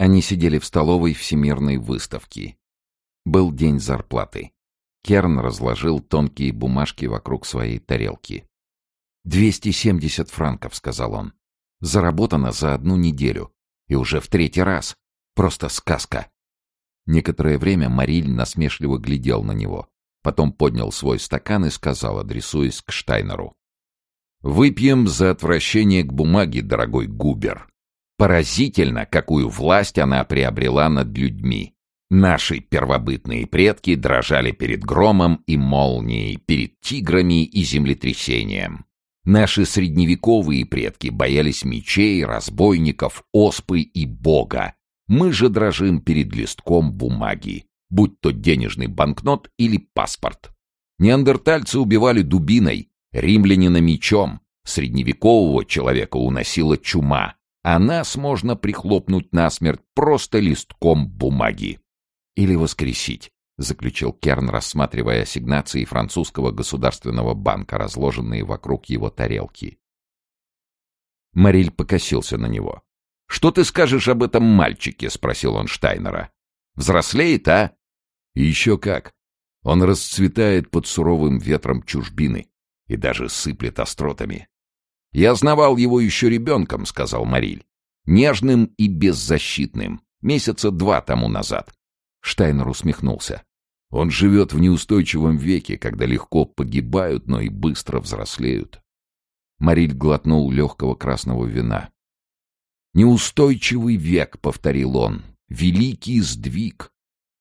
Они сидели в столовой Всемирной выставки. Был день зарплаты. Керн разложил тонкие бумажки вокруг своей тарелки. «Двести семьдесят франков», — сказал он. «Заработано за одну неделю. И уже в третий раз. Просто сказка». Некоторое время Мариль насмешливо глядел на него. Потом поднял свой стакан и сказал, адресуясь к Штайнеру. «Выпьем за отвращение к бумаге, дорогой Губер. Поразительно, какую власть она приобрела над людьми. Наши первобытные предки дрожали перед громом и молнией, перед тиграми и землетрясением. Наши средневековые предки боялись мечей, разбойников, оспы и бога. Мы же дрожим перед листком бумаги, будь то денежный банкнот или паспорт. Неандертальцы убивали дубиной, римлянина мечом, средневекового человека уносила чума, а нас можно прихлопнуть насмерть просто листком бумаги. Или воскресить, заключил Керн, рассматривая ассигнации французского государственного банка, разложенные вокруг его тарелки. Мариль покосился на него. «Что ты скажешь об этом мальчике?» — спросил он Штайнера. «Взрослеет, а?» «Еще как. Он расцветает под суровым ветром чужбины и даже сыплет остротами. «Я знавал его еще ребенком», — сказал Мариль. «Нежным и беззащитным. Месяца два тому назад». Штайнер усмехнулся. «Он живет в неустойчивом веке, когда легко погибают, но и быстро взрослеют». Мариль глотнул легкого красного вина. «Неустойчивый век», — повторил он. «Великий сдвиг.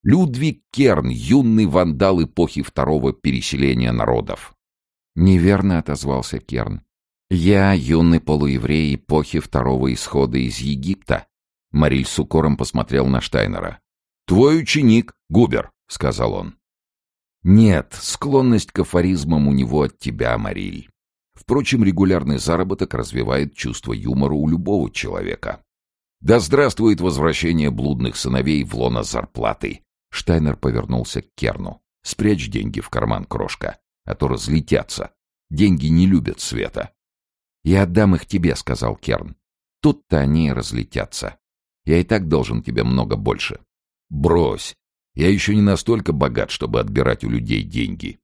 Людвиг Керн, юный вандал эпохи второго переселения народов». «Неверно», — отозвался Керн. «Я юный полуеврей эпохи второго исхода из Египта». Мариль с укором посмотрел на Штайнера. «Твой ученик, Губер», — сказал он. «Нет, склонность к афоризмам у него от тебя, Мариль. Впрочем, регулярный заработок развивает чувство юмора у любого человека. Да здравствует возвращение блудных сыновей в лоно зарплаты!» Штайнер повернулся к Керну. «Спрячь деньги в карман, крошка, а то разлетятся. Деньги не любят света». «Я отдам их тебе», — сказал Керн. «Тут-то они и разлетятся. Я и так должен тебе много больше». «Брось! Я еще не настолько богат, чтобы отбирать у людей деньги».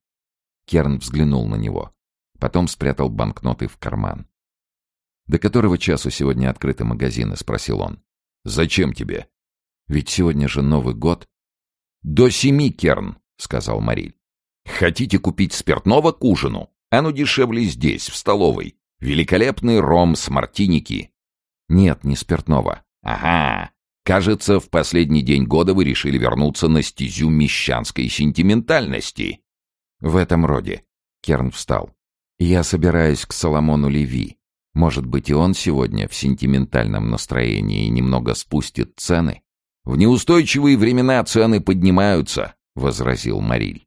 Керн взглянул на него. Потом спрятал банкноты в карман. «До которого часу сегодня открыты магазины?» — спросил он. «Зачем тебе?» «Ведь сегодня же Новый год». «До семи, Керн», — сказал Мариль. «Хотите купить спиртного к ужину? Оно дешевле здесь, в столовой. Великолепный ром с мартиники. Нет, не спиртного. Ага. Кажется, в последний день года вы решили вернуться на стезю мещанской сентиментальности. В этом роде. Керн встал. Я собираюсь к Соломону Леви. Может быть, и он сегодня в сентиментальном настроении немного спустит цены? В неустойчивые времена цены поднимаются, возразил Мариль.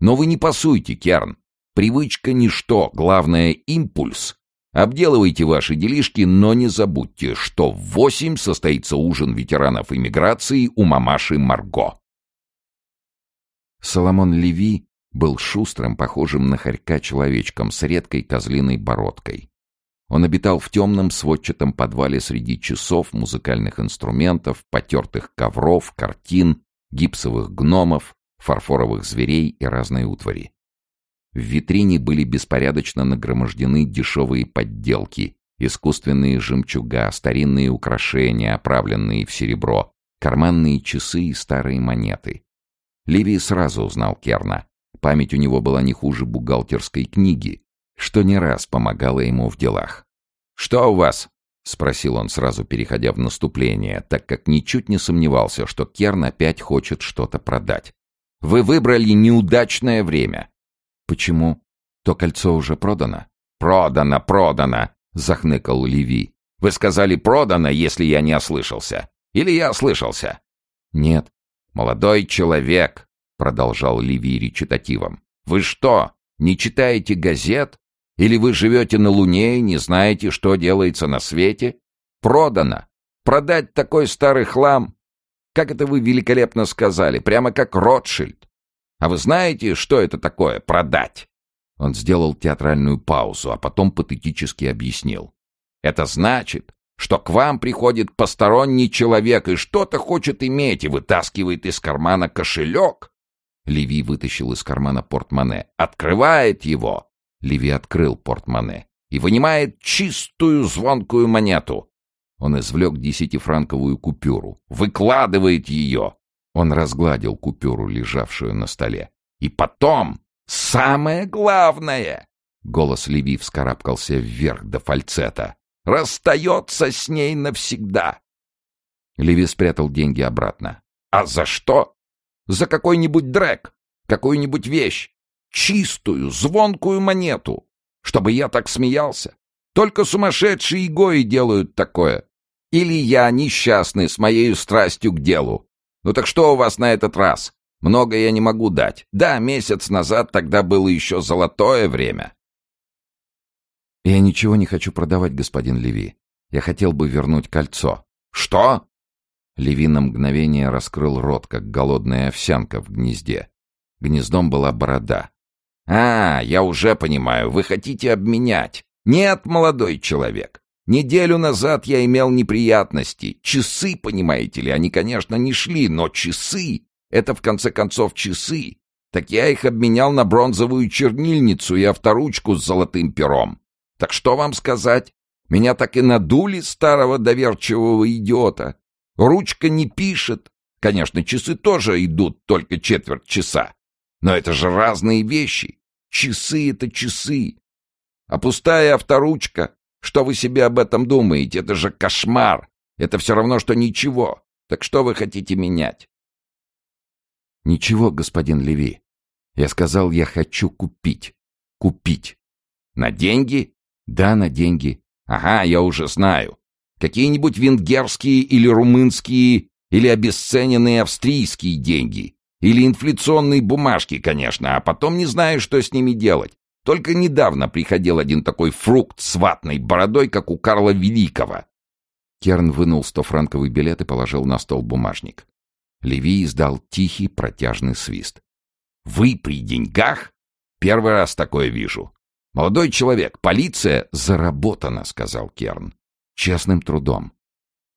Но вы не пасуйте, Керн. Привычка — ничто, главное — импульс. Обделывайте ваши делишки, но не забудьте, что в восемь состоится ужин ветеранов иммиграции у мамаши Марго. Соломон Леви был шустрым, похожим на хорька человечком с редкой козлиной бородкой. Он обитал в темном сводчатом подвале среди часов, музыкальных инструментов, потертых ковров, картин, гипсовых гномов, фарфоровых зверей и разной утвари. В витрине были беспорядочно нагромождены дешевые подделки, искусственные жемчуга, старинные украшения, оправленные в серебро, карманные часы и старые монеты. Ливий сразу узнал Керна. Память у него была не хуже бухгалтерской книги, что не раз помогало ему в делах. «Что у вас?» — спросил он, сразу переходя в наступление, так как ничуть не сомневался, что Керн опять хочет что-то продать. «Вы выбрали неудачное время. «Почему? То кольцо уже продано?» «Продано, продано!» — захныкал Леви. «Вы сказали «продано», если я не ослышался. Или я ослышался?» «Нет». «Молодой человек», — продолжал Леви речитативом. «Вы что, не читаете газет? Или вы живете на Луне и не знаете, что делается на свете? Продано. Продать такой старый хлам? Как это вы великолепно сказали, прямо как Ротшильд. А вы знаете, что это такое — продать?» Он сделал театральную паузу, а потом патетически объяснил. «Это значит, что к вам приходит посторонний человек и что-то хочет иметь и вытаскивает из кармана кошелек. Леви вытащил из кармана портмоне. Открывает его. Леви открыл портмоне. И вынимает чистую звонкую монету. Он извлек десятифранковую купюру. Выкладывает ее. Он разгладил купюру, лежавшую на столе. И потом, самое главное, голос Леви вскарабкался вверх до фальцета, расстается с ней навсегда. Леви спрятал деньги обратно. А за что? За какой-нибудь дрэк, какую-нибудь вещь, чистую, звонкую монету, чтобы я так смеялся. Только сумасшедшие гои делают такое. Или я несчастный с моей страстью к делу. Ну так что у вас на этот раз? Много я не могу дать. Да, месяц назад тогда было еще золотое время. Я ничего не хочу продавать, господин Леви. Я хотел бы вернуть кольцо. Что? Леви на мгновение раскрыл рот, как голодная овсянка в гнезде. Гнездом была борода. «А, я уже понимаю, вы хотите обменять. Нет, молодой человек. Неделю назад я имел неприятности. Часы, понимаете ли, они, конечно, не шли, но часы — это, в конце концов, часы. Так я их обменял на бронзовую чернильницу и авторучку с золотым пером. Так что вам сказать? Меня так и надули, старого доверчивого идиота. Ручка не пишет. Конечно, часы тоже идут только четверть часа. Но это же разные вещи. Часы — это часы. А пустая авторучка, что вы себе об этом думаете? Это же кошмар. Это все равно, что ничего. Так что вы хотите менять? Ничего, господин Леви. Я сказал, я хочу купить. Купить. На деньги? Да, на деньги. Ага, я уже знаю. Какие-нибудь венгерские или румынские, или обесцененные австрийские деньги. Или инфляционные бумажки, конечно, а потом не знаю, что с ними делать. Только недавно приходил один такой фрукт с ватной бородой, как у Карла Великого. Керн вынул стофранковый билет и положил на стол бумажник. Леви издал тихий протяжный свист. «Вы при деньгах? Первый раз такое вижу. «Молодой человек, полиция заработана», — сказал Керн. «Честным трудом».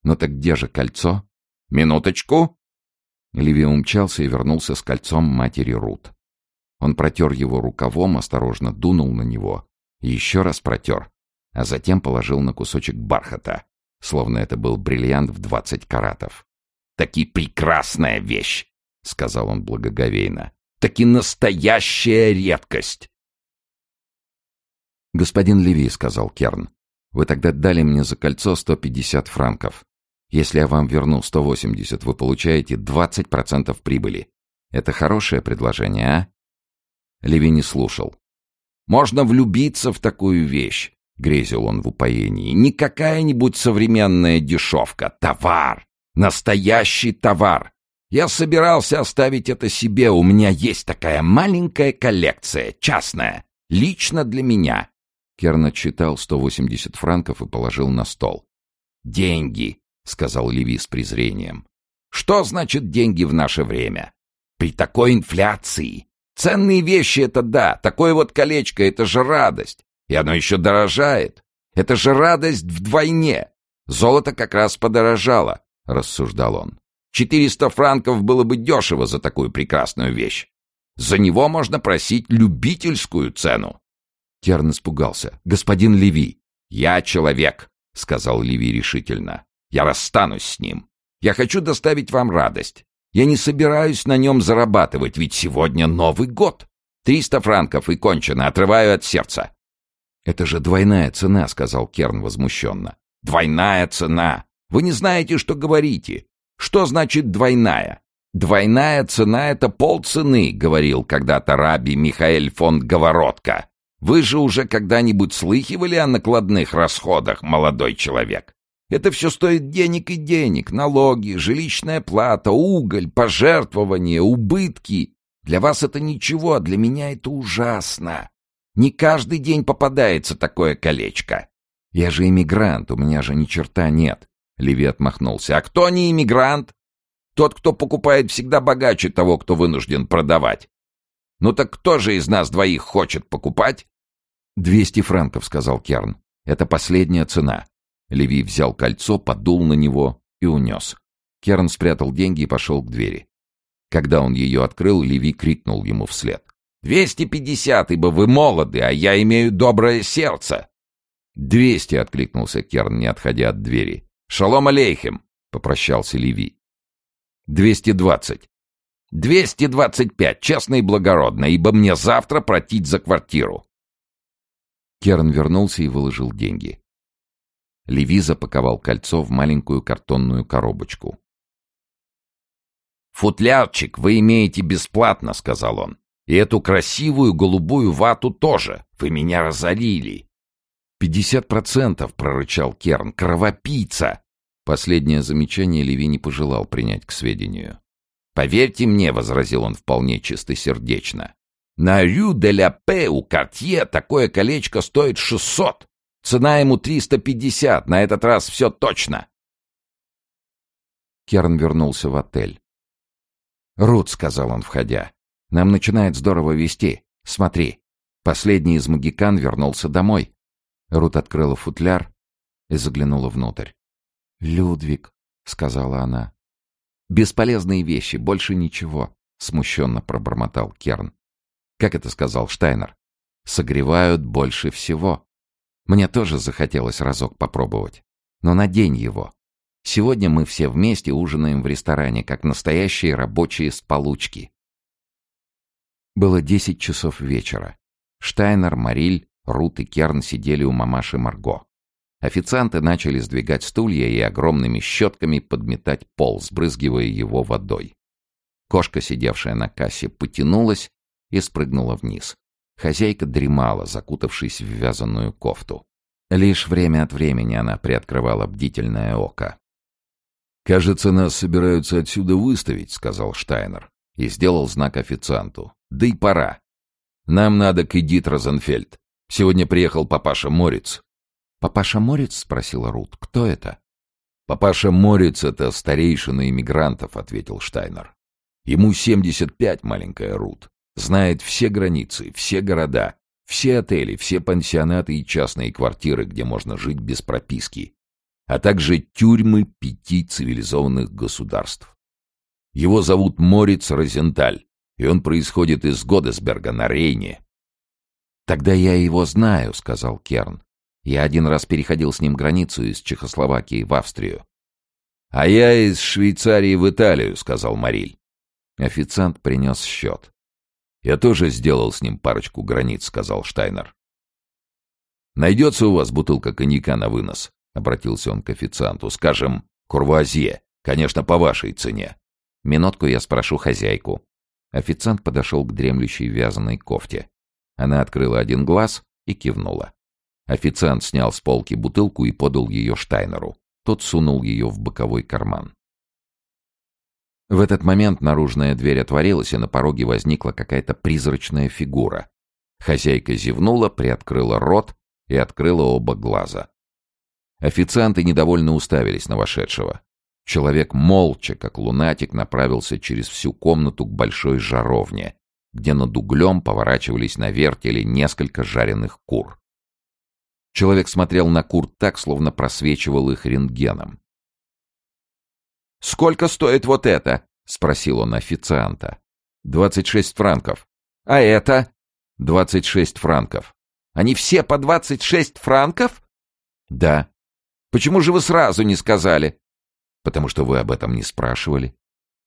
«Ну так где же кольцо?» «Минуточку». Ливи умчался и вернулся с кольцом матери Рут. Он протер его рукавом, осторожно дунул на него, еще раз протер, а затем положил на кусочек бархата, словно это был бриллиант в двадцать каратов. «Таки прекрасная вещь!» — сказал он благоговейно. «Таки настоящая редкость!» «Господин Леви», — сказал Керн, — «вы тогда дали мне за кольцо 150 франков. Если я вам верну 180, вы получаете 20% прибыли. Это хорошее предложение, а?» Леви не слушал. «Можно влюбиться в такую вещь», — грезил он в упоении. «Не какая-нибудь современная дешевка. Товар. Настоящий товар. Я собирался оставить это себе. У меня есть такая маленькая коллекция, частная, лично для меня. Керн отчитал 180 франков и положил на стол. «Деньги», — сказал Леви с презрением. «Что значит деньги в наше время? При такой инфляции. Ценные вещи — это да, такое вот колечко — это же радость. И оно еще дорожает. Это же радость вдвойне. Золото как раз подорожало», — рассуждал он. «Четыреста франков было бы дешево за такую прекрасную вещь. За него можно просить любительскую цену. Керн испугался. «Господин Леви!» «Я человек», — сказал Леви решительно. «Я расстанусь с ним. Я хочу доставить вам радость. Я не собираюсь на нем зарабатывать, ведь сегодня Новый год. Триста франков и кончено, отрываю от сердца». «Это же двойная цена», — сказал Керн возмущенно. «Двойная цена! Вы не знаете, что говорите. Что значит двойная? Двойная цена — это полцены», — говорил когда-то раби Михаэль фон Говоротко. Вы же уже когда-нибудь слыхивали о накладных расходах, молодой человек? Это все стоит денег и денег, налоги, жилищная плата, уголь, пожертвования, убытки. Для вас это ничего, а для меня это ужасно. Не каждый день попадается такое колечко. Я же иммигрант, у меня же ни черта нет. Леви отмахнулся. А кто не иммигрант? Тот, кто покупает, всегда богаче того, кто вынужден продавать. Ну так кто же из нас двоих хочет покупать? «Двести франков», — сказал Керн. «Это последняя цена». Леви взял кольцо, подул на него и унес. Керн спрятал деньги и пошел к двери. Когда он ее открыл, Леви крикнул ему вслед. «Двести пятьдесят, ибо вы молоды, а я имею доброе сердце!» «Двести!» — откликнулся Керн, не отходя от двери. «Шалом алейхим!» — попрощался Леви. «Двести двадцать!» «Двести двадцать пять, честно и благородно, ибо мне завтра платить за квартиру!» Керн вернулся и выложил деньги. Леви запаковал кольцо в маленькую картонную коробочку. «Футлярчик вы имеете бесплатно», — сказал он. «И эту красивую голубую вату тоже. Вы меня разорили». «Пятьдесят процентов», — прорычал Керн. «Кровопийца!» Последнее замечание Леви не пожелал принять к сведению. «Поверьте мне», — возразил он вполне чистосердечно, «на Рю де ля Пе у Кортье такое колечко стоит шестьсот. Цена ему триста пятьдесят, на этот раз все точно». Керн вернулся в отель. «Рут», — сказал он, входя, — «нам начинает здорово вести. Смотри». Последний из магикан вернулся домой. Рут открыла футляр и заглянула внутрь. «Людвиг», — сказала она. «Бесполезные вещи, больше ничего», — смущенно пробормотал Керн. «Как это сказал Штайнер? Согревают больше всего. Мне тоже захотелось разок попробовать. Но надень его. Сегодня мы все вместе ужинаем в ресторане, как настоящие рабочие с получки». Было десять часов вечера. Штайнер, Мариль, Рут и Керн сидели у мамаши Марго. Официанты начали сдвигать стулья и огромными щетками подметать пол, сбрызгивая его водой. Кошка, сидевшая на кассе, потянулась и спрыгнула вниз. Хозяйка дремала, закутавшись в вязаную кофту. Лишь время от времени она приоткрывала бдительное око. «Кажется, нас собираются отсюда выставить», — сказал Штайнер. И сделал знак официанту. «Да и пора. Нам надо к Эдит Розенфельд. Сегодня приехал папаша Морец. «Папаша Морец?» — спросила Рут. «Кто это?» «Папаша Морец — это старейшина иммигрантов», — ответил Штайнер. «Ему 75, маленькая Рут. Знает все границы, все города, все отели, все пансионаты и частные квартиры, где можно жить без прописки, а также тюрьмы пяти цивилизованных государств. Его зовут Морец Розенталь, и он происходит из Годесберга на Рейне». «Тогда я его знаю», — сказал Керн. Я один раз переходил с ним границу из Чехословакии в Австрию. «А я из Швейцарии в Италию», — сказал Мариль. Официант принес счет. «Я тоже сделал с ним парочку границ», — сказал Штайнер. «Найдется у вас бутылка коньяка на вынос?» — обратился он к официанту. «Скажем, курвуазье. Конечно, по вашей цене». Минутку я спрошу хозяйку. Официант подошел к дремлющей вязаной кофте. Она открыла один глаз и кивнула. Официант снял с полки бутылку и подал ее Штайнеру. Тот сунул ее в боковой карман. В этот момент наружная дверь отворилась, и на пороге возникла какая-то призрачная фигура. Хозяйка зевнула, приоткрыла рот и открыла оба глаза. Официанты недовольно уставились на вошедшего. Человек молча, как лунатик, направился через всю комнату к большой жаровне, где над углем поворачивались на вертеле несколько жареных кур. Человек смотрел на кур так, словно просвечивал их рентгеном. «Сколько стоит вот это?» — спросил он официанта. «Двадцать шесть франков». «А это?» «Двадцать шесть франков». «Они все по двадцать шесть франков?» «Да». «Почему же вы сразу не сказали?» «Потому что вы об этом не спрашивали».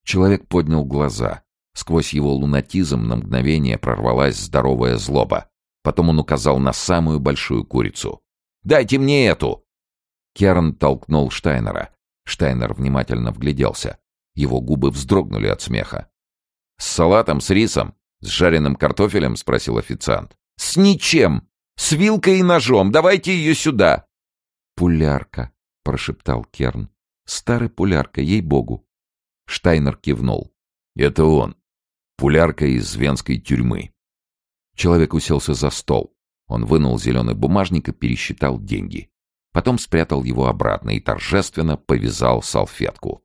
Человек поднял глаза. Сквозь его лунатизм на мгновение прорвалась здоровая злоба. Потом он указал на самую большую курицу. «Дайте мне эту!» Керн толкнул Штайнера. Штайнер внимательно вгляделся. Его губы вздрогнули от смеха. «С салатом, с рисом, с жареным картофелем?» — спросил официант. «С ничем! С вилкой и ножом! Давайте ее сюда!» «Пулярка», — прошептал Керн. «Старый пулярка, ей-богу!» Штайнер кивнул. «Это он. Пулярка из венской тюрьмы. Человек уселся за стол. Он вынул зеленый бумажник и пересчитал деньги. Потом спрятал его обратно и торжественно повязал салфетку.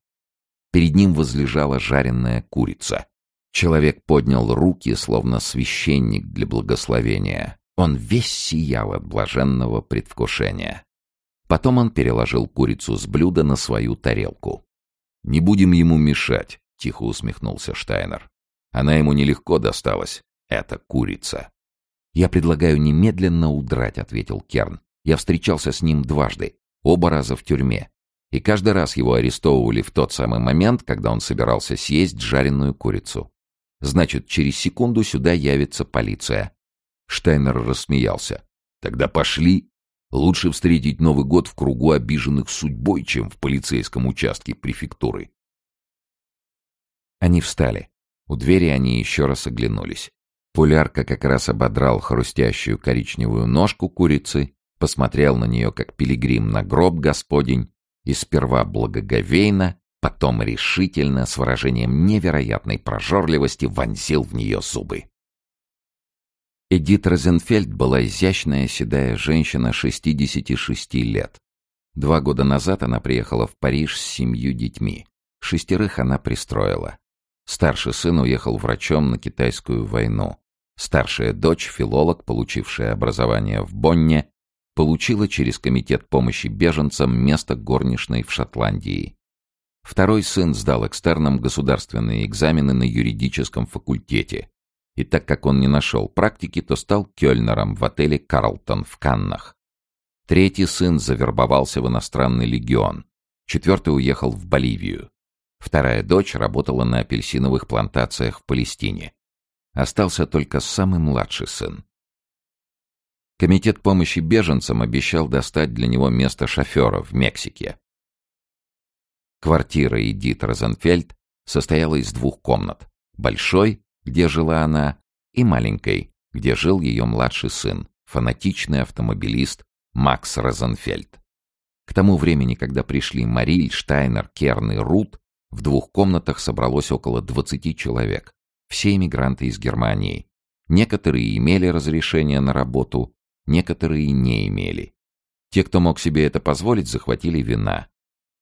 Перед ним возлежала жареная курица. Человек поднял руки, словно священник для благословения. Он весь сиял от блаженного предвкушения. Потом он переложил курицу с блюда на свою тарелку. «Не будем ему мешать», — тихо усмехнулся Штайнер. «Она ему нелегко досталась. Это курица». «Я предлагаю немедленно удрать», — ответил Керн. «Я встречался с ним дважды, оба раза в тюрьме. И каждый раз его арестовывали в тот самый момент, когда он собирался съесть жареную курицу. Значит, через секунду сюда явится полиция». Штайнер рассмеялся. «Тогда пошли Лучше встретить Новый год в кругу обиженных судьбой, чем в полицейском участке префектуры. Они встали. У двери они еще раз оглянулись. Пулярка как раз ободрал хрустящую коричневую ножку курицы, посмотрел на нее, как пилигрим на гроб господень, и сперва благоговейно, потом решительно, с выражением невероятной прожорливости, вонзил в нее зубы. Эдит Розенфельд была изящная седая женщина 66 лет. Два года назад она приехала в Париж с семью детьми. Шестерых она пристроила. Старший сын уехал врачом на китайскую войну. Старшая дочь, филолог, получившая образование в Бонне, получила через Комитет помощи беженцам место горничной в Шотландии. Второй сын сдал экстерном государственные экзамены на юридическом факультете и так как он не нашел практики, то стал кёльнером в отеле «Карлтон» в Каннах. Третий сын завербовался в иностранный легион. Четвертый уехал в Боливию. Вторая дочь работала на апельсиновых плантациях в Палестине. Остался только самый младший сын. Комитет помощи беженцам обещал достать для него место шофера в Мексике. Квартира Эдит Розенфельд состояла из двух комнат. Большой где жила она, и маленькой, где жил ее младший сын, фанатичный автомобилист Макс Розенфельд. К тому времени, когда пришли Мариль, Штайнер, Керн и Рут, в двух комнатах собралось около 20 человек. Все иммигранты из Германии. Некоторые имели разрешение на работу, некоторые не имели. Те, кто мог себе это позволить, захватили вина.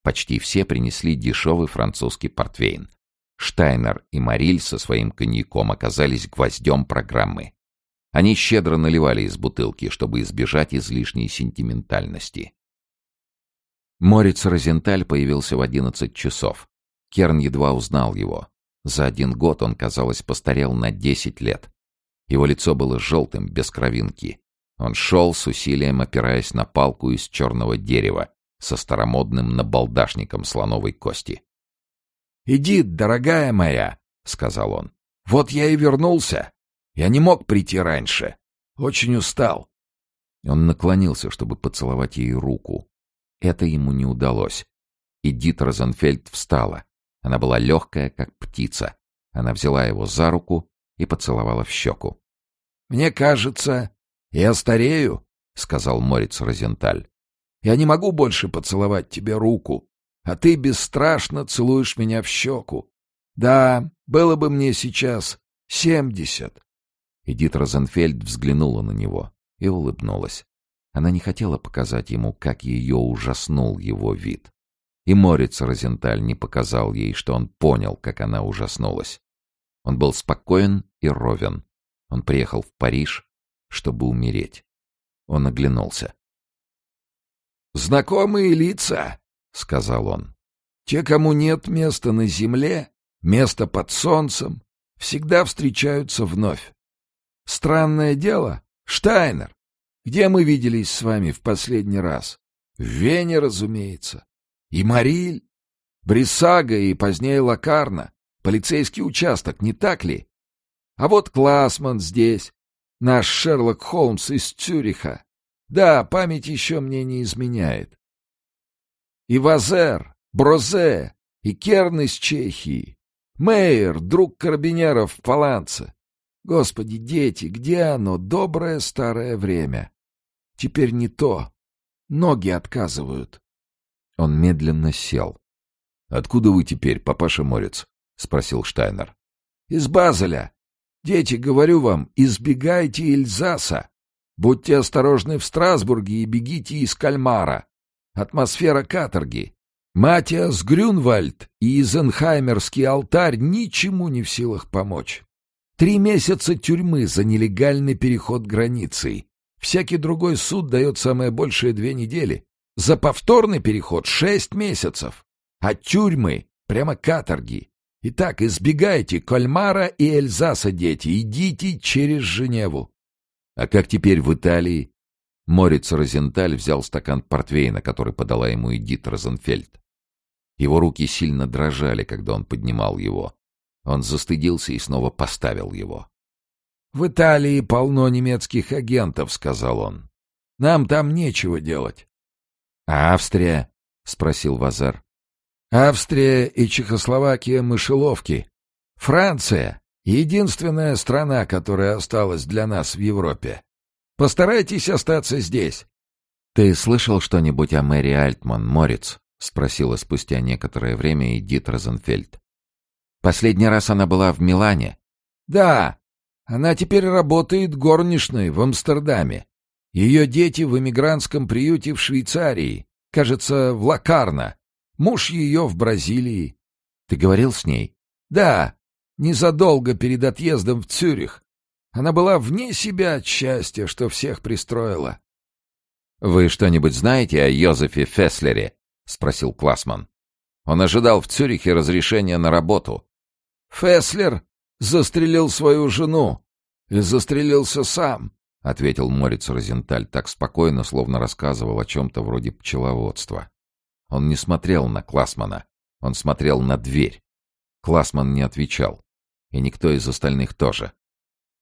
Почти все принесли дешевый французский портвейн. Штайнер и Мариль со своим коньяком оказались гвоздем программы. Они щедро наливали из бутылки, чтобы избежать излишней сентиментальности. Морец Розенталь появился в одиннадцать часов. Керн едва узнал его. За один год он, казалось, постарел на десять лет. Его лицо было желтым, без кровинки. Он шел с усилием, опираясь на палку из черного дерева, со старомодным набалдашником слоновой кости. «Иди, дорогая моя», — сказал он. «Вот я и вернулся. Я не мог прийти раньше. Очень устал». Он наклонился, чтобы поцеловать ей руку. Это ему не удалось. Эдит Розенфельд встала. Она была легкая, как птица. Она взяла его за руку и поцеловала в щеку. «Мне кажется, я старею», — сказал Морец Розенталь. «Я не могу больше поцеловать тебе руку а ты бесстрашно целуешь меня в щеку. Да, было бы мне сейчас семьдесят. Эдит Розенфельд взглянула на него и улыбнулась. Она не хотела показать ему, как ее ужаснул его вид. И Морец Розенталь не показал ей, что он понял, как она ужаснулась. Он был спокоен и ровен. Он приехал в Париж, чтобы умереть. Он оглянулся. «Знакомые лица!» — сказал он. «Те, кому нет места на земле, места под солнцем, всегда встречаются вновь. Странное дело, Штайнер, где мы виделись с вами в последний раз? В Вене, разумеется. И Мариль, Брисага и позднее Лакарна, полицейский участок, не так ли? А вот Классман здесь, наш Шерлок Холмс из Цюриха. Да, память еще мне не изменяет и Вазер, Брозе, и Керн из Чехии, Мейер, друг карабинеров в Паланце. Господи, дети, где оно, доброе старое время? Теперь не то. Ноги отказывают. Он медленно сел. — Откуда вы теперь, папаша Морец? — спросил Штайнер. — Из Базеля. Дети, говорю вам, избегайте Ильзаса. Будьте осторожны в Страсбурге и бегите из Кальмара. Атмосфера каторги. Матиас Грюнвальд и Изенхаймерский алтарь ничему не в силах помочь. Три месяца тюрьмы за нелегальный переход границы. Всякий другой суд дает самое большее две недели. За повторный переход шесть месяцев. А тюрьмы — прямо каторги. Итак, избегайте Кольмара и Эльзаса, дети. Идите через Женеву. А как теперь в Италии? Морец Розенталь взял стакан портвейна, который подала ему Эдит Розенфельд. Его руки сильно дрожали, когда он поднимал его. Он застыдился и снова поставил его. «В Италии полно немецких агентов», — сказал он. «Нам там нечего делать». «А Австрия?» — спросил Вазар. «Австрия и Чехословакия — мышеловки. Франция — единственная страна, которая осталась для нас в Европе. Постарайтесь остаться здесь». «Ты слышал что-нибудь о Мэри Альтман, Морец?» — спросила спустя некоторое время Эдит Розенфельд. «Последний раз она была в Милане». «Да, она теперь работает горничной в Амстердаме. Ее дети в эмигрантском приюте в Швейцарии, кажется, в Лакарно. Муж ее в Бразилии». «Ты говорил с ней?» «Да, незадолго перед отъездом в Цюрих. Она была вне себя от счастья, что всех пристроила». «Вы что-нибудь знаете о Йозефе Феслере?» — спросил Классман. Он ожидал в Цюрихе разрешения на работу. «Феслер застрелил свою жену и застрелился сам», — ответил Морец Розенталь так спокойно, словно рассказывал о чем-то вроде пчеловодства. Он не смотрел на Классмана, он смотрел на дверь. Классман не отвечал, и никто из остальных тоже.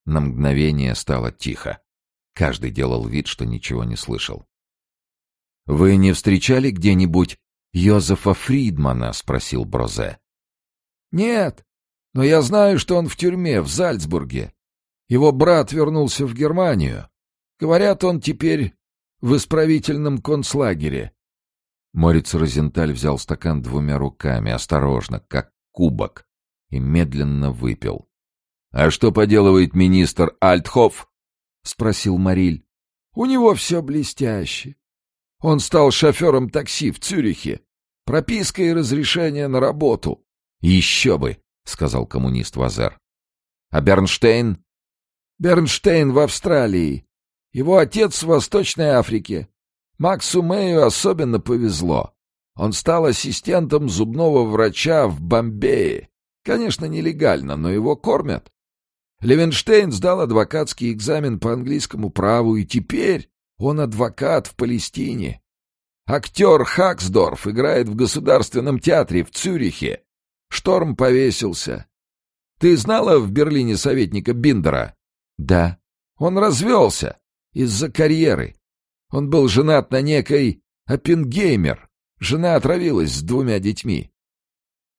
На мгновение стало тихо. Каждый делал вид, что ничего не слышал. «Вы не встречали где-нибудь Йозефа Фридмана?» — спросил Брозе. «Нет, но я знаю, что он в тюрьме в Зальцбурге. Его брат вернулся в Германию. Говорят, он теперь в исправительном концлагере». Морец Розенталь взял стакан двумя руками, осторожно, как кубок, и медленно выпил. «А что поделывает министр Альтхоф?» — спросил Мариль. «У него все блестяще. Он стал шофером такси в Цюрихе. Прописка и разрешение на работу. Еще бы, сказал коммунист Вазер. А Бернштейн? Бернштейн в Австралии. Его отец в Восточной Африке. Максу Мэю особенно повезло. Он стал ассистентом зубного врача в Бомбее. Конечно, нелегально, но его кормят. Левенштейн сдал адвокатский экзамен по английскому праву, и теперь он адвокат в Палестине. Актер Хаксдорф играет в Государственном театре в Цюрихе. Шторм повесился. Ты знала в Берлине советника Биндера? Да. Он развелся из-за карьеры. Он был женат на некой Оппенгеймер. Жена отравилась с двумя детьми.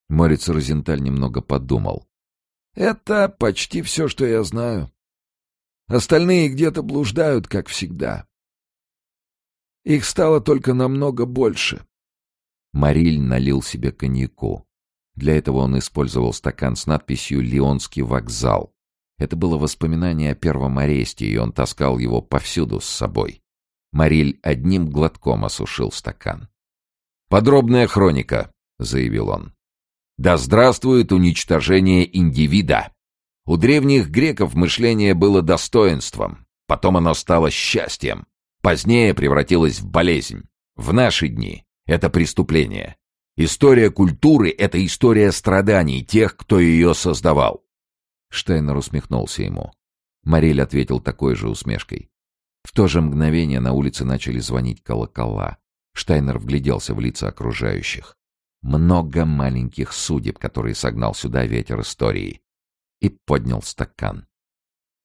Морец Розенталь немного подумал. Это почти все, что я знаю. Остальные где-то блуждают, как всегда. Их стало только намного больше. Мариль налил себе коньяку. Для этого он использовал стакан с надписью «Лионский вокзал». Это было воспоминание о первом аресте, и он таскал его повсюду с собой. Мариль одним глотком осушил стакан. «Подробная хроника», — заявил он. «Да здравствует уничтожение индивида! У древних греков мышление было достоинством, потом оно стало счастьем, Позднее превратилась в болезнь. В наши дни это преступление. История культуры — это история страданий тех, кто ее создавал. Штайнер усмехнулся ему. Мариль ответил такой же усмешкой. В то же мгновение на улице начали звонить колокола. Штайнер вгляделся в лица окружающих. Много маленьких судеб, которые согнал сюда ветер истории. И поднял стакан.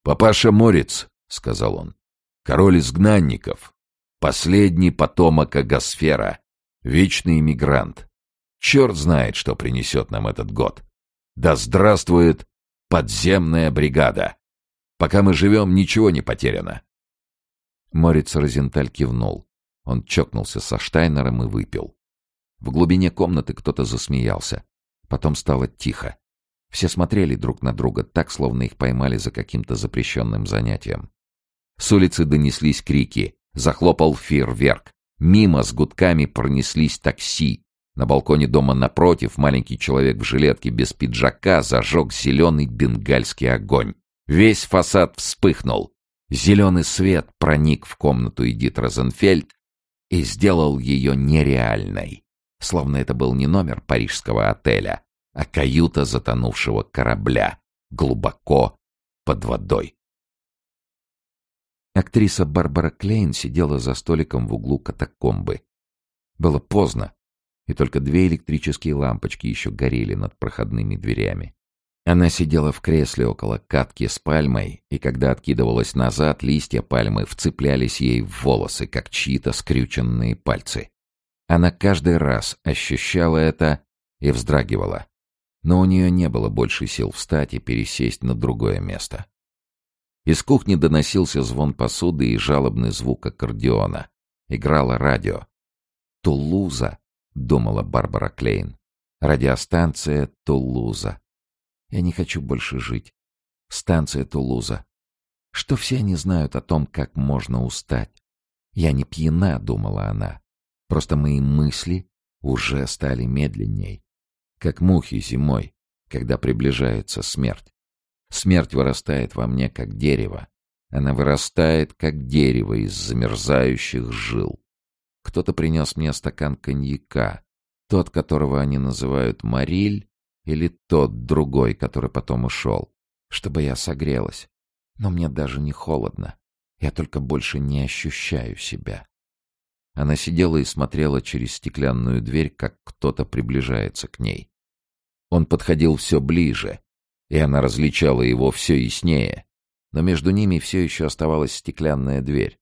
«Папаша Морец», — сказал он, король изгнанников, последний потомок Агосфера, вечный иммигрант. Черт знает, что принесет нам этот год. Да здравствует подземная бригада! Пока мы живем, ничего не потеряно. Морец Розенталь кивнул. Он чокнулся со Штайнером и выпил. В глубине комнаты кто-то засмеялся. Потом стало тихо. Все смотрели друг на друга так, словно их поймали за каким-то запрещенным занятием. С улицы донеслись крики. Захлопал фейерверк. Мимо с гудками пронеслись такси. На балконе дома напротив маленький человек в жилетке без пиджака зажег зеленый бенгальский огонь. Весь фасад вспыхнул. Зеленый свет проник в комнату Эдит Розенфельд, и сделал ее нереальной, словно это был не номер парижского отеля, а каюта затонувшего корабля, глубоко под водой. Актриса Барбара Клейн сидела за столиком в углу катакомбы. Было поздно, и только две электрические лампочки еще горели над проходными дверями. Она сидела в кресле около катки с пальмой, и когда откидывалась назад, листья пальмы вцеплялись ей в волосы, как чьи-то скрюченные пальцы. Она каждый раз ощущала это и вздрагивала. Но у нее не было больше сил встать и пересесть на другое место. Из кухни доносился звон посуды и жалобный звук аккордеона. Играло радио. «Тулуза», — думала Барбара Клейн. «Радиостанция Тулуза». Я не хочу больше жить. Станция Тулуза. Что все они знают о том, как можно устать? Я не пьяна, думала она. Просто мои мысли уже стали медленней. Как мухи зимой, когда приближается смерть. Смерть вырастает во мне, как дерево. Она вырастает, как дерево из замерзающих жил. Кто-то принес мне стакан коньяка, тот, которого они называют «Мариль», или тот другой, который потом ушел, чтобы я согрелась. Но мне даже не холодно. Я только больше не ощущаю себя. Она сидела и смотрела через стеклянную дверь, как кто-то приближается к ней. Он подходил все ближе, и она различала его все яснее, но между ними все еще оставалась стеклянная дверь.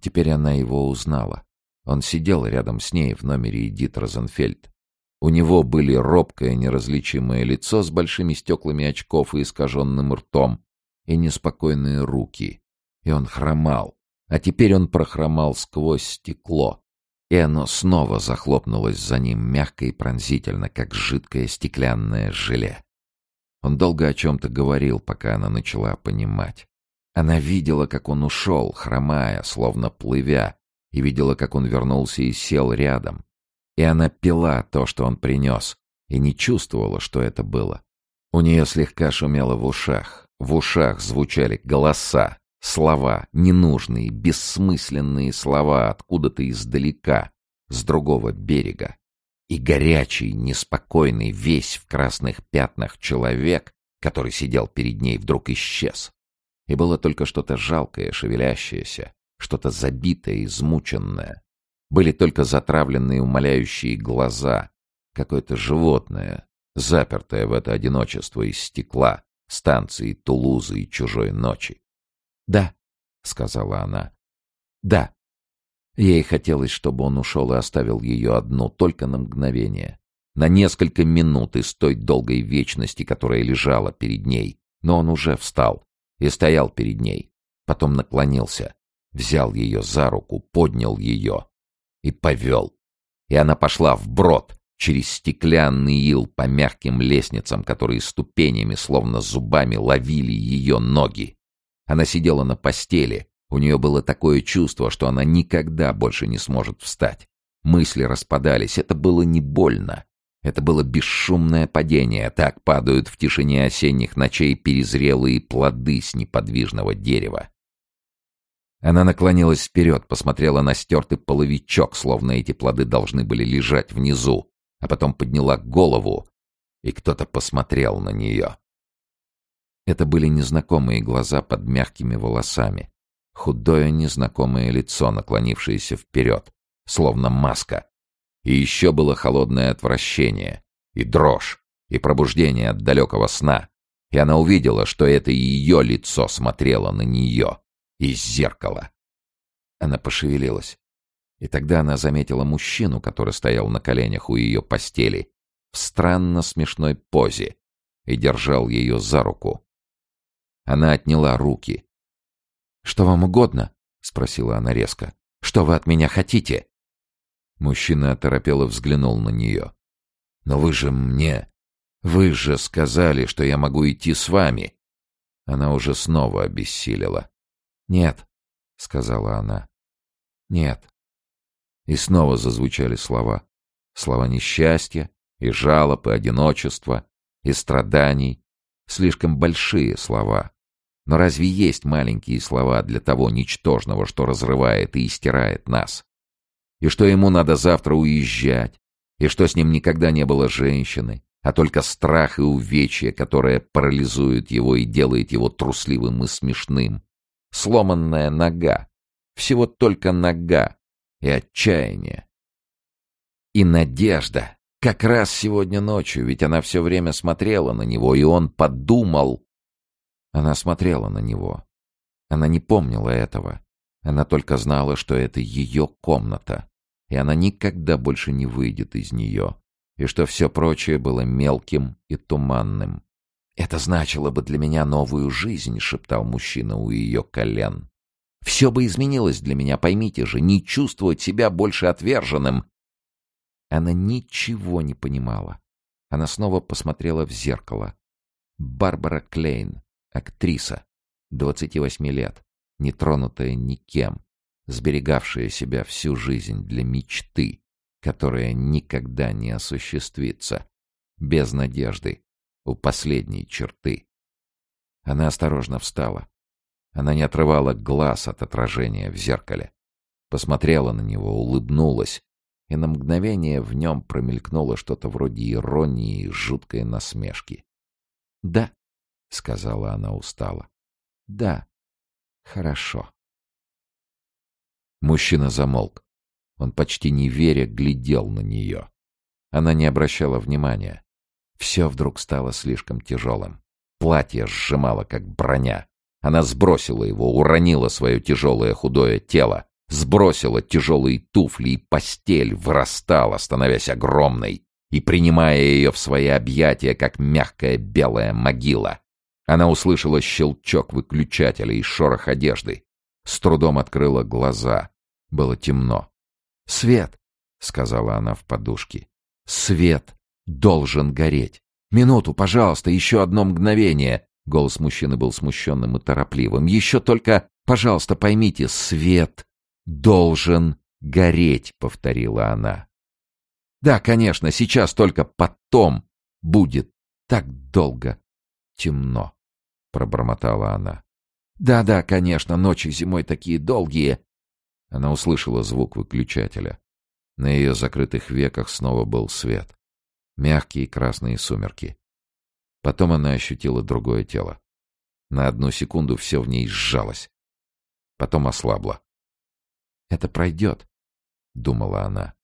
Теперь она его узнала. Он сидел рядом с ней в номере Эдит Розенфельд. У него были робкое неразличимое лицо с большими стеклами очков и искаженным ртом, и неспокойные руки. И он хромал. А теперь он прохромал сквозь стекло. И оно снова захлопнулось за ним мягко и пронзительно, как жидкое стеклянное желе. Он долго о чем-то говорил, пока она начала понимать. Она видела, как он ушел, хромая, словно плывя, и видела, как он вернулся и сел рядом, и она пила то, что он принес, и не чувствовала, что это было. У нее слегка шумело в ушах. В ушах звучали голоса, слова, ненужные, бессмысленные слова откуда-то издалека, с другого берега. И горячий, неспокойный, весь в красных пятнах человек, который сидел перед ней, вдруг исчез. И было только что-то жалкое, шевелящееся, что-то забитое, измученное, были только затравленные умоляющие глаза, какое-то животное, запертое в это одиночество из стекла, станции Тулузы и чужой ночи. «Да», — сказала она, — «да». Ей хотелось, чтобы он ушел и оставил ее одну, только на мгновение, на несколько минут из той долгой вечности, которая лежала перед ней. Но он уже встал и стоял перед ней, потом наклонился, взял ее за руку, поднял ее, и повел. И она пошла вброд, через стеклянный ил по мягким лестницам, которые ступенями, словно зубами, ловили ее ноги. Она сидела на постели, у нее было такое чувство, что она никогда больше не сможет встать. Мысли распадались, это было не больно. Это было бесшумное падение, так падают в тишине осенних ночей перезрелые плоды с неподвижного дерева. Она наклонилась вперед, посмотрела на стертый половичок, словно эти плоды должны были лежать внизу, а потом подняла голову, и кто-то посмотрел на нее. Это были незнакомые глаза под мягкими волосами, худое незнакомое лицо, наклонившееся вперед, словно маска. И еще было холодное отвращение, и дрожь, и пробуждение от далекого сна. И она увидела, что это ее лицо смотрело на нее из зеркала. Она пошевелилась. И тогда она заметила мужчину, который стоял на коленях у ее постели, в странно смешной позе, и держал ее за руку. Она отняла руки. «Что вам угодно?» — спросила она резко. «Что вы от меня хотите?» Мужчина оторопело взглянул на нее. «Но вы же мне... Вы же сказали, что я могу идти с вами!» Она уже снова обессилила. «Нет», — сказала она. «Нет». И снова зазвучали слова. Слова несчастья, и жалоб, и одиночества, и страданий. Слишком большие слова. Но разве есть маленькие слова для того ничтожного, что разрывает и истирает нас? и что ему надо завтра уезжать, и что с ним никогда не было женщины, а только страх и увечье, которое парализует его и делает его трусливым и смешным. Сломанная нога. Всего только нога и отчаяние. И надежда. Как раз сегодня ночью, ведь она все время смотрела на него, и он подумал... Она смотрела на него. Она не помнила этого. Она только знала, что это ее комната, и она никогда больше не выйдет из нее, и что все прочее было мелким и туманным. «Это значило бы для меня новую жизнь», — шептал мужчина у ее колен. «Все бы изменилось для меня, поймите же, не чувствовать себя больше отверженным». Она ничего не понимала. Она снова посмотрела в зеркало. Барбара Клейн, актриса, 28 лет, нетронутая никем, сберегавшая себя всю жизнь для мечты, которая никогда не осуществится, без надежды, у последней черты. Она осторожно встала. Она не отрывала глаз от отражения в зеркале. Посмотрела на него, улыбнулась, и на мгновение в нем промелькнуло что-то вроде иронии и жуткой насмешки. «Да», — сказала она устало. «Да, хорошо». Мужчина замолк. Он почти не веря глядел на нее. Она не обращала внимания. Все вдруг стало слишком тяжелым. Платье сжимало, как броня. Она сбросила его, уронила свое тяжелое худое тело, сбросила тяжелые туфли, и постель вырастала, становясь огромной и принимая ее в свои объятия, как мягкая белая могила. Она услышала щелчок выключателя и шорох одежды. С трудом открыла глаза. Было темно. «Свет!» — сказала она в подушке. «Свет должен гореть! Минуту, пожалуйста, еще одно мгновение!» Голос мужчины был смущенным и торопливым. «Еще только, пожалуйста, поймите, свет должен гореть!» — повторила она. «Да, конечно, сейчас только потом будет так долго темно!» — пробормотала она. «Да-да, конечно, ночи зимой такие долгие!» Она услышала звук выключателя. На ее закрытых веках снова был свет. Мягкие красные сумерки. Потом она ощутила другое тело. На одну секунду все в ней сжалось. Потом ослабло. «Это пройдет», — думала она.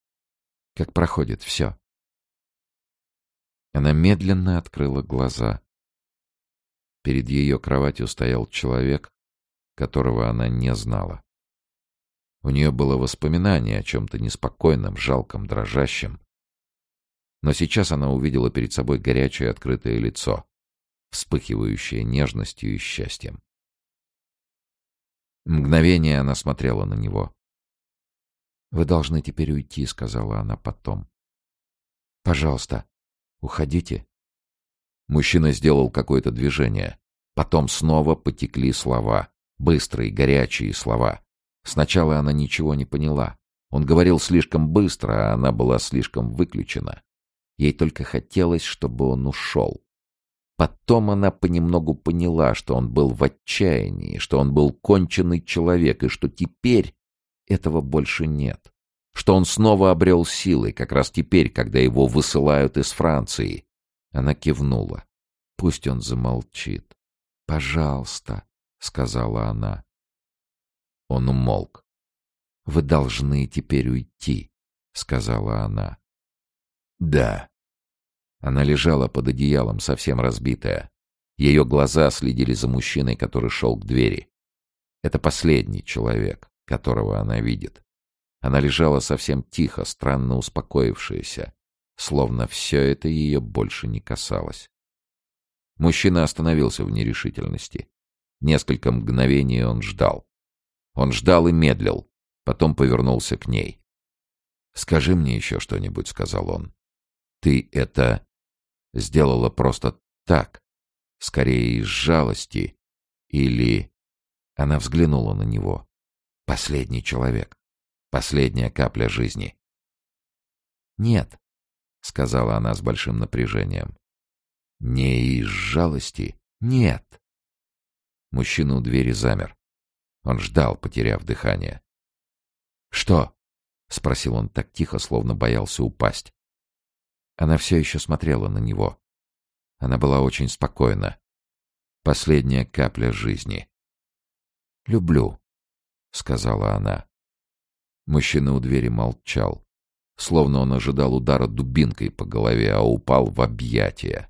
«Как проходит все». Она медленно открыла глаза. Перед ее кроватью стоял человек, которого она не знала. У нее было воспоминание о чем-то неспокойном, жалком, дрожащем. Но сейчас она увидела перед собой горячее открытое лицо, вспыхивающее нежностью и счастьем. Мгновение она смотрела на него. «Вы должны теперь уйти», — сказала она потом. «Пожалуйста, уходите». Мужчина сделал какое-то движение. Потом снова потекли слова. Быстрые, горячие слова. Сначала она ничего не поняла. Он говорил слишком быстро, а она была слишком выключена. Ей только хотелось, чтобы он ушел. Потом она понемногу поняла, что он был в отчаянии, что он был конченый человек, и что теперь этого больше нет. Что он снова обрел силы, как раз теперь, когда его высылают из Франции. Она кивнула. Пусть он замолчит. «Пожалуйста», — сказала она. Он умолк. «Вы должны теперь уйти», — сказала она. «Да». Она лежала под одеялом, совсем разбитая. Ее глаза следили за мужчиной, который шел к двери. Это последний человек, которого она видит. Она лежала совсем тихо, странно успокоившаяся, словно все это ее больше не касалось. Мужчина остановился в нерешительности. Несколько мгновений он ждал. Он ждал и медлил, потом повернулся к ней. «Скажи мне еще что-нибудь», — сказал он. «Ты это сделала просто так, скорее из жалости, или...» Она взглянула на него. «Последний человек, последняя капля жизни». «Нет», — сказала она с большим напряжением. «Не из жалости? Нет». Мужчина у двери замер. Он ждал, потеряв дыхание. «Что?» — спросил он так тихо, словно боялся упасть. Она все еще смотрела на него. Она была очень спокойна. Последняя капля жизни. «Люблю», — сказала она. Мужчина у двери молчал, словно он ожидал удара дубинкой по голове, а упал в объятия.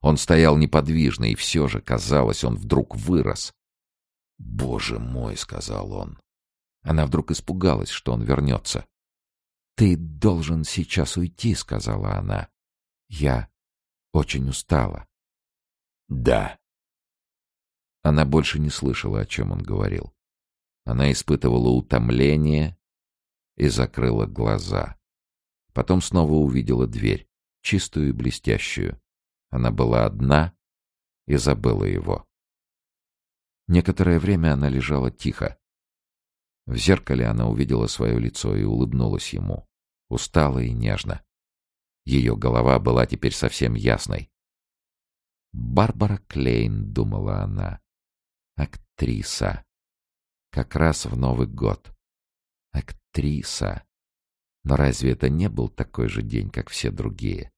Он стоял неподвижно, и все же, казалось, он вдруг вырос. «Боже мой!» — сказал он. Она вдруг испугалась, что он вернется. «Ты должен сейчас уйти», — сказала она. «Я очень устала». «Да». Она больше не слышала, о чем он говорил. Она испытывала утомление и закрыла глаза. Потом снова увидела дверь, чистую и блестящую. Она была одна и забыла его. Некоторое время она лежала тихо. В зеркале она увидела свое лицо и улыбнулась ему, устало и нежно. Ее голова была теперь совсем ясной. «Барбара Клейн», — думала она, — «актриса. Как раз в Новый год. Актриса. Но разве это не был такой же день, как все другие?»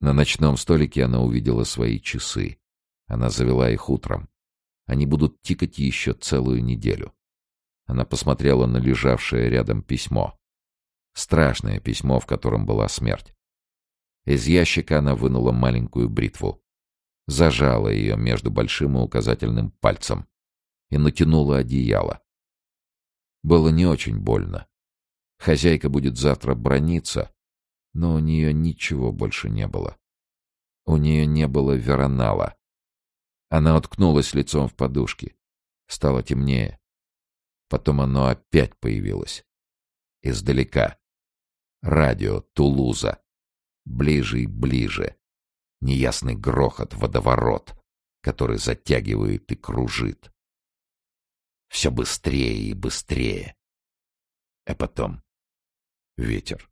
На ночном столике она увидела свои часы. Она завела их утром. Они будут тикать еще целую неделю. Она посмотрела на лежавшее рядом письмо. Страшное письмо, в котором была смерть. Из ящика она вынула маленькую бритву. Зажала ее между большим и указательным пальцем и натянула одеяло. Было не очень больно. Хозяйка будет завтра брониться, но у нее ничего больше не было. У нее не было веронала. Она уткнулась лицом в подушки. Стало темнее. Потом оно опять появилось. Издалека. Радио Тулуза. Ближе и ближе. Неясный грохот, водоворот, который затягивает и кружит. Все быстрее и быстрее. А потом ветер.